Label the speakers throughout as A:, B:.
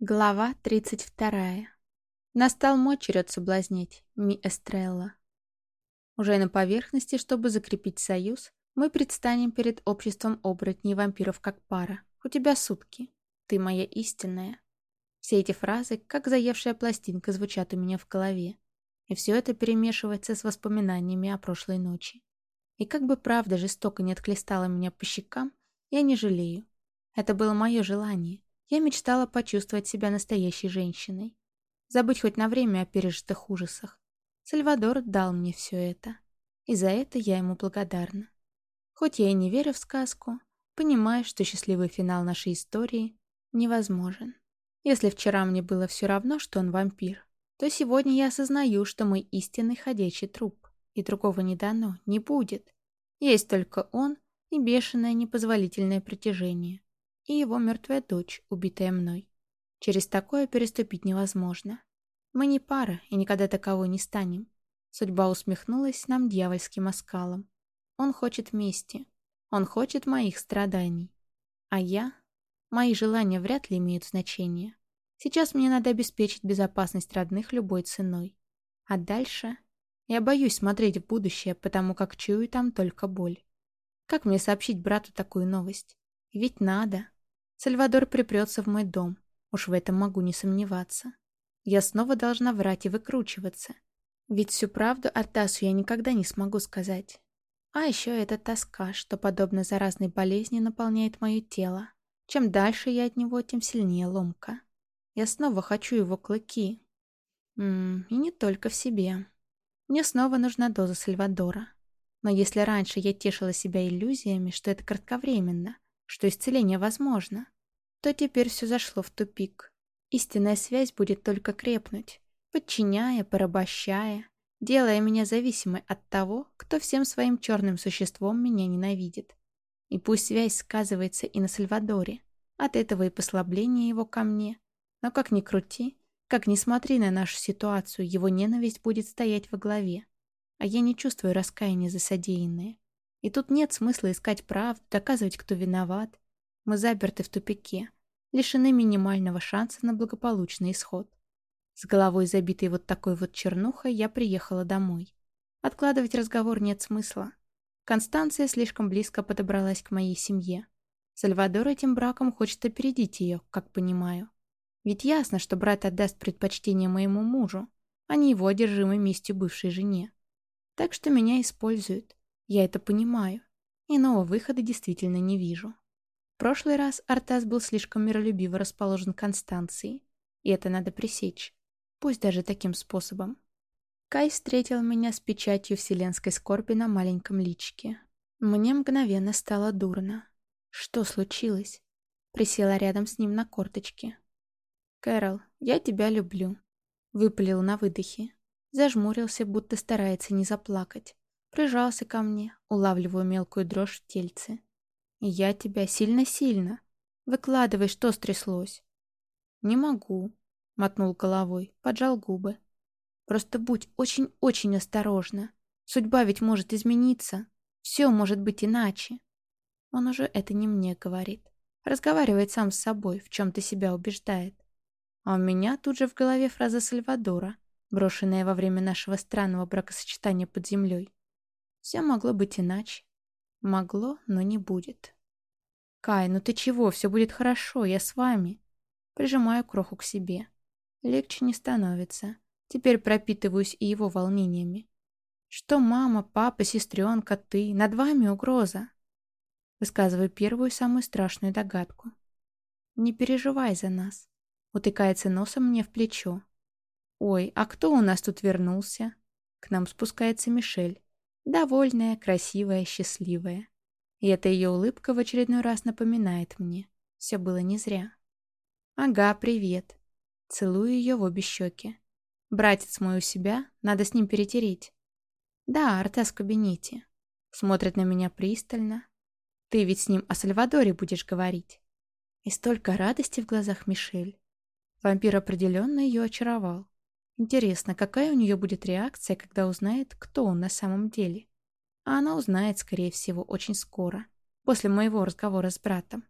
A: Глава 32. Настал мой черед соблазнить, ми Эстрелла. Уже на поверхности, чтобы закрепить союз, мы предстанем перед обществом оборотней и вампиров как пара. У тебя сутки. Ты моя истинная. Все эти фразы, как заевшая пластинка, звучат у меня в голове. И все это перемешивается с воспоминаниями о прошлой ночи. И как бы правда жестоко не отклестала меня по щекам, я не жалею. Это было мое желание я мечтала почувствовать себя настоящей женщиной. Забыть хоть на время о пережитых ужасах. Сальвадор дал мне все это. И за это я ему благодарна. Хоть я и не верю в сказку, понимаю, что счастливый финал нашей истории невозможен. Если вчера мне было все равно, что он вампир, то сегодня я осознаю, что мой истинный ходячий труп, и другого не дано, не будет. Есть только он и бешеное непозволительное притяжение и его мертвая дочь, убитая мной. Через такое переступить невозможно. Мы не пара и никогда таковой не станем. Судьба усмехнулась нам дьявольским оскалом. Он хочет мести. Он хочет моих страданий. А я? Мои желания вряд ли имеют значение. Сейчас мне надо обеспечить безопасность родных любой ценой. А дальше? Я боюсь смотреть в будущее, потому как чую там только боль. Как мне сообщить брату такую новость? Ведь надо. Сальвадор припрется в мой дом. Уж в этом могу не сомневаться. Я снова должна врать и выкручиваться. Ведь всю правду Артасу я никогда не смогу сказать. А еще эта тоска, что, подобно заразной болезни, наполняет мое тело. Чем дальше я от него, тем сильнее ломка. Я снова хочу его клыки. М и не только в себе. Мне снова нужна доза Сальвадора. Но если раньше я тешила себя иллюзиями, что это кратковременно, что исцеление возможно, то теперь все зашло в тупик. Истинная связь будет только крепнуть, подчиняя, порабощая, делая меня зависимой от того, кто всем своим черным существом меня ненавидит. И пусть связь сказывается и на Сальвадоре, от этого и послабление его ко мне. Но как ни крути, как ни смотри на нашу ситуацию, его ненависть будет стоять во главе. А я не чувствую раскаяния за содеянное. И тут нет смысла искать правду, доказывать, кто виноват. Мы заперты в тупике, лишены минимального шанса на благополучный исход. С головой забитой вот такой вот чернухой я приехала домой. Откладывать разговор нет смысла. Констанция слишком близко подобралась к моей семье. Сальвадор этим браком хочет опередить ее, как понимаю. Ведь ясно, что брат отдаст предпочтение моему мужу, а не его одержимой местью бывшей жене. Так что меня используют. Я это понимаю. Иного выхода действительно не вижу. В прошлый раз Артас был слишком миролюбиво расположен к Констанции, и это надо пресечь, пусть даже таким способом. Кай встретил меня с печатью вселенской скорби на маленьком личике. Мне мгновенно стало дурно. Что случилось? Присела рядом с ним на корточке. «Кэрол, я тебя люблю», — выпалил на выдохе. Зажмурился, будто старается не заплакать. Прижался ко мне, улавливая мелкую дрожь в тельце. «Я тебя сильно-сильно. Выкладывай, что стряслось». «Не могу», — мотнул головой, поджал губы. «Просто будь очень-очень осторожна. Судьба ведь может измениться. Все может быть иначе». Он уже это не мне говорит. Разговаривает сам с собой, в чем-то себя убеждает. А у меня тут же в голове фраза Сальвадора, брошенная во время нашего странного бракосочетания под землей. Все могло быть иначе. Могло, но не будет. «Кай, ну ты чего? Все будет хорошо, я с вами». Прижимаю кроху к себе. Легче не становится. Теперь пропитываюсь и его волнениями. «Что мама, папа, сестренка, ты? Над вами угроза?» Высказываю первую самую страшную догадку. «Не переживай за нас», — утыкается носом мне в плечо. «Ой, а кто у нас тут вернулся?» К нам спускается Мишель. Довольная, красивая, счастливая. И эта ее улыбка в очередной раз напоминает мне. Все было не зря. «Ага, привет». Целую ее в обе щеки. «Братец мой у себя, надо с ним перетереть». «Да, Артес в кабинете». Смотрит на меня пристально. «Ты ведь с ним о Сальвадоре будешь говорить». И столько радости в глазах Мишель. Вампир определенно ее очаровал. Интересно, какая у нее будет реакция, когда узнает, кто он на самом деле? А она узнает, скорее всего, очень скоро, после моего разговора с братом.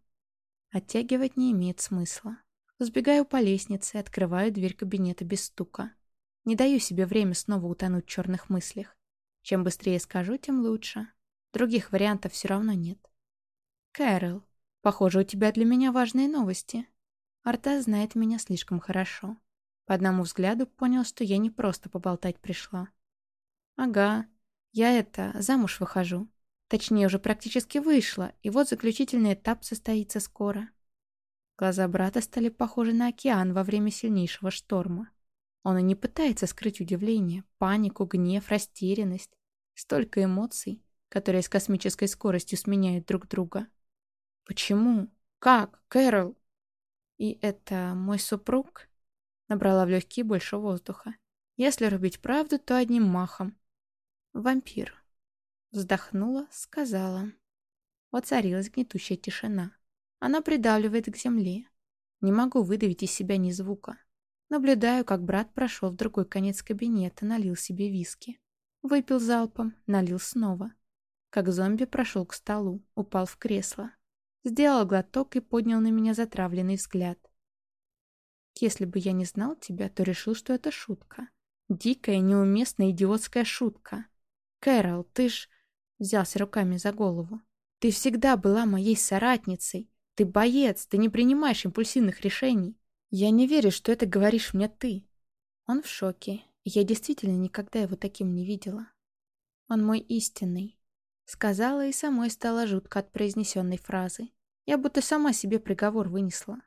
A: Оттягивать не имеет смысла. Сбегаю по лестнице, открываю дверь кабинета без стука. Не даю себе время снова утонуть в черных мыслях. Чем быстрее скажу, тем лучше. Других вариантов все равно нет. Кэрол, похоже, у тебя для меня важные новости. Арта знает меня слишком хорошо. По одному взгляду понял, что я не просто поболтать пришла. Ага, я это, замуж выхожу. Точнее, уже практически вышла, и вот заключительный этап состоится скоро. Глаза брата стали похожи на океан во время сильнейшего шторма. Он и не пытается скрыть удивление, панику, гнев, растерянность. Столько эмоций, которые с космической скоростью сменяют друг друга. «Почему? Как? Кэрол?» «И это мой супруг?» Набрала в легкие больше воздуха. «Если рубить правду, то одним махом. Вампир». Вздохнула, сказала. Воцарилась гнетущая тишина. Она придавливает к земле. Не могу выдавить из себя ни звука. Наблюдаю, как брат прошел в другой конец кабинета, налил себе виски. Выпил залпом, налил снова. Как зомби прошел к столу, упал в кресло. Сделал глоток и поднял на меня затравленный взгляд. Если бы я не знал тебя, то решил, что это шутка. Дикая, неуместная, идиотская шутка. Кэрол, ты ж... Взялся руками за голову. Ты всегда была моей соратницей. Ты боец, ты не принимаешь импульсивных решений. «Я не верю, что это говоришь мне ты». Он в шоке. Я действительно никогда его таким не видела. Он мой истинный. Сказала и самой стало жутко от произнесенной фразы. Я будто сама себе приговор вынесла.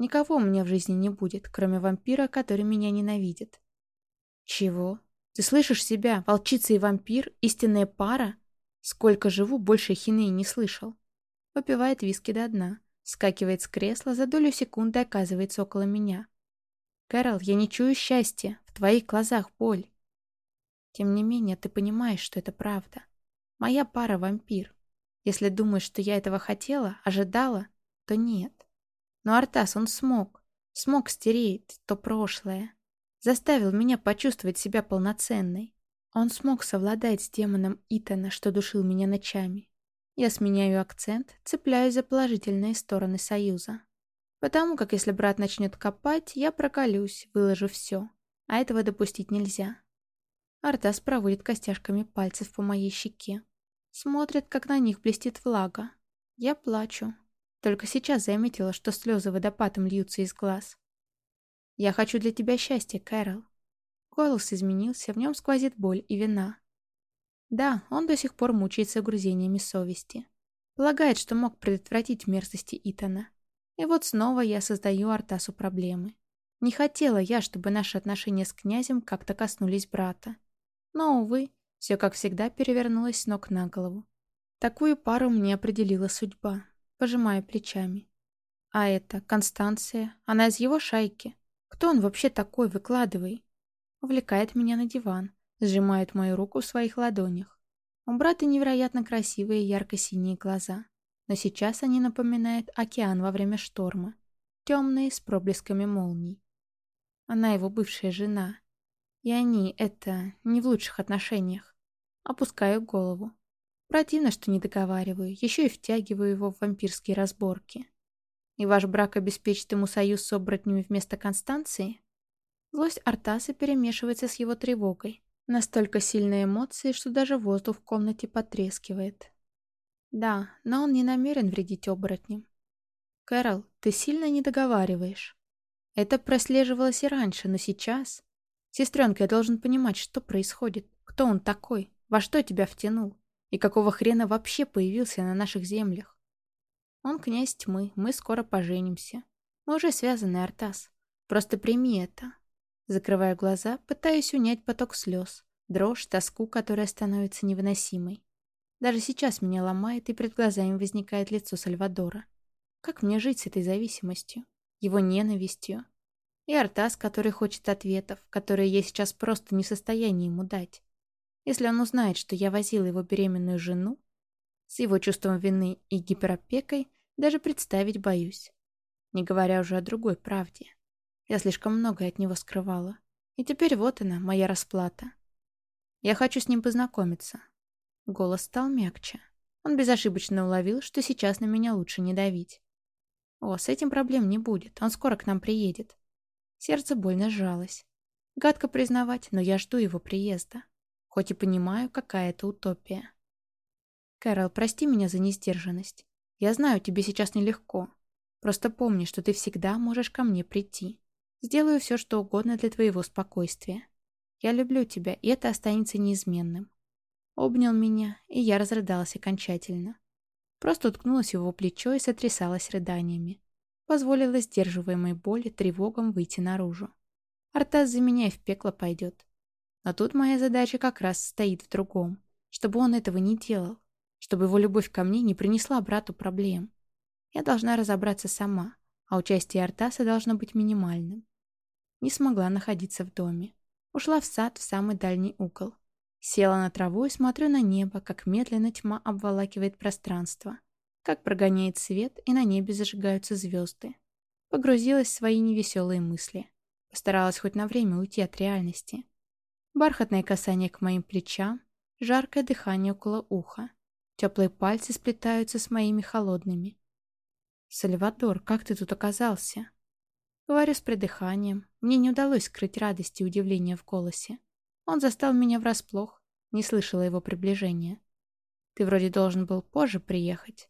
A: Никого у меня в жизни не будет, кроме вампира, который меня ненавидит. Чего? Ты слышишь себя? Волчица и вампир? Истинная пара? Сколько живу, больше хины не слышал. Выпивает виски до дна. Скакивает с кресла, за долю секунды оказывается около меня. «Кэрол, я не чую счастья. В твоих глазах боль». Тем не менее, ты понимаешь, что это правда. Моя пара — вампир. Если думаешь, что я этого хотела, ожидала, то нет. Но Артас, он смог. Смог стереть то прошлое. Заставил меня почувствовать себя полноценной. Он смог совладать с демоном Итана, что душил меня ночами. Я сменяю акцент, цепляюсь за положительные стороны союза. Потому как если брат начнет копать, я проколюсь, выложу все. А этого допустить нельзя. Артас проводит костяшками пальцев по моей щеке. Смотрит, как на них блестит влага. Я плачу. Только сейчас заметила, что слезы водопадом льются из глаз. «Я хочу для тебя счастья, Кэрол». Голос изменился, в нем сквозит боль и вина. Да, он до сих пор мучается грузениями совести. Полагает, что мог предотвратить мерзости Итана. И вот снова я создаю Артасу проблемы. Не хотела я, чтобы наши отношения с князем как-то коснулись брата. Но, увы, все как всегда перевернулось с ног на голову. Такую пару мне определила судьба, пожимая плечами. А это Констанция, она из его шайки. Кто он вообще такой, выкладывай? Увлекает меня на диван, сжимает мою руку в своих ладонях. У брата невероятно красивые ярко-синие глаза, но сейчас они напоминают океан во время шторма, темные с проблесками молний. Она его бывшая жена, и они, это, не в лучших отношениях. Опускаю голову. Противно, что не договариваю, еще и втягиваю его в вампирские разборки. И ваш брак обеспечит ему союз с оборотнями вместо Констанции? Злость Артаса перемешивается с его тревогой. Настолько сильные эмоции, что даже воздух в комнате потрескивает. Да, но он не намерен вредить оборотням. Кэрол, ты сильно не договариваешь. Это прослеживалось и раньше, но сейчас... Сестренка, я должен понимать, что происходит. Кто он такой? Во что тебя втянул? И какого хрена вообще появился на наших землях? Он князь тьмы, мы скоро поженимся. Мы уже связаны, Артас. Просто прими это. Закрываю глаза, пытаюсь унять поток слез, дрожь, тоску, которая становится невыносимой. Даже сейчас меня ломает, и перед глазами возникает лицо Сальвадора. Как мне жить с этой зависимостью? Его ненавистью? И Артас, который хочет ответов, которые я сейчас просто не в состоянии ему дать. Если он узнает, что я возила его беременную жену, с его чувством вины и гиперопекой, даже представить боюсь. Не говоря уже о другой правде. Я слишком многое от него скрывала. И теперь вот она, моя расплата. Я хочу с ним познакомиться. Голос стал мягче. Он безошибочно уловил, что сейчас на меня лучше не давить. О, с этим проблем не будет, он скоро к нам приедет. Сердце больно сжалось. Гадко признавать, но я жду его приезда. Хоть и понимаю, какая это утопия. Кэрол, прости меня за несдержанность. Я знаю, тебе сейчас нелегко. Просто помни, что ты всегда можешь ко мне прийти. Сделаю все, что угодно для твоего спокойствия. Я люблю тебя, и это останется неизменным. Обнял меня, и я разрыдалась окончательно. Просто уткнулась в его плечо и сотрясалась рыданиями. Позволила сдерживаемой боли тревогам выйти наружу. Артас за меня и в пекло пойдет. Но тут моя задача как раз стоит в другом. Чтобы он этого не делал. Чтобы его любовь ко мне не принесла брату проблем. Я должна разобраться сама, а участие Артаса должно быть минимальным. Не смогла находиться в доме. Ушла в сад в самый дальний угол. Села на траву и смотрю на небо, как медленно тьма обволакивает пространство, как прогоняет свет, и на небе зажигаются звезды. Погрузилась в свои невеселые мысли. Постаралась хоть на время уйти от реальности. Бархатное касание к моим плечам, жаркое дыхание около уха. Теплые пальцы сплетаются с моими холодными. «Сальвадор, как ты тут оказался?» Говорю с придыханием. Мне не удалось скрыть радость и удивление в голосе. Он застал меня врасплох, не слышала его приближения. Ты вроде должен был позже приехать.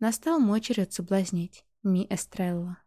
A: Настал мой черед соблазнить, Ми Эстрелла.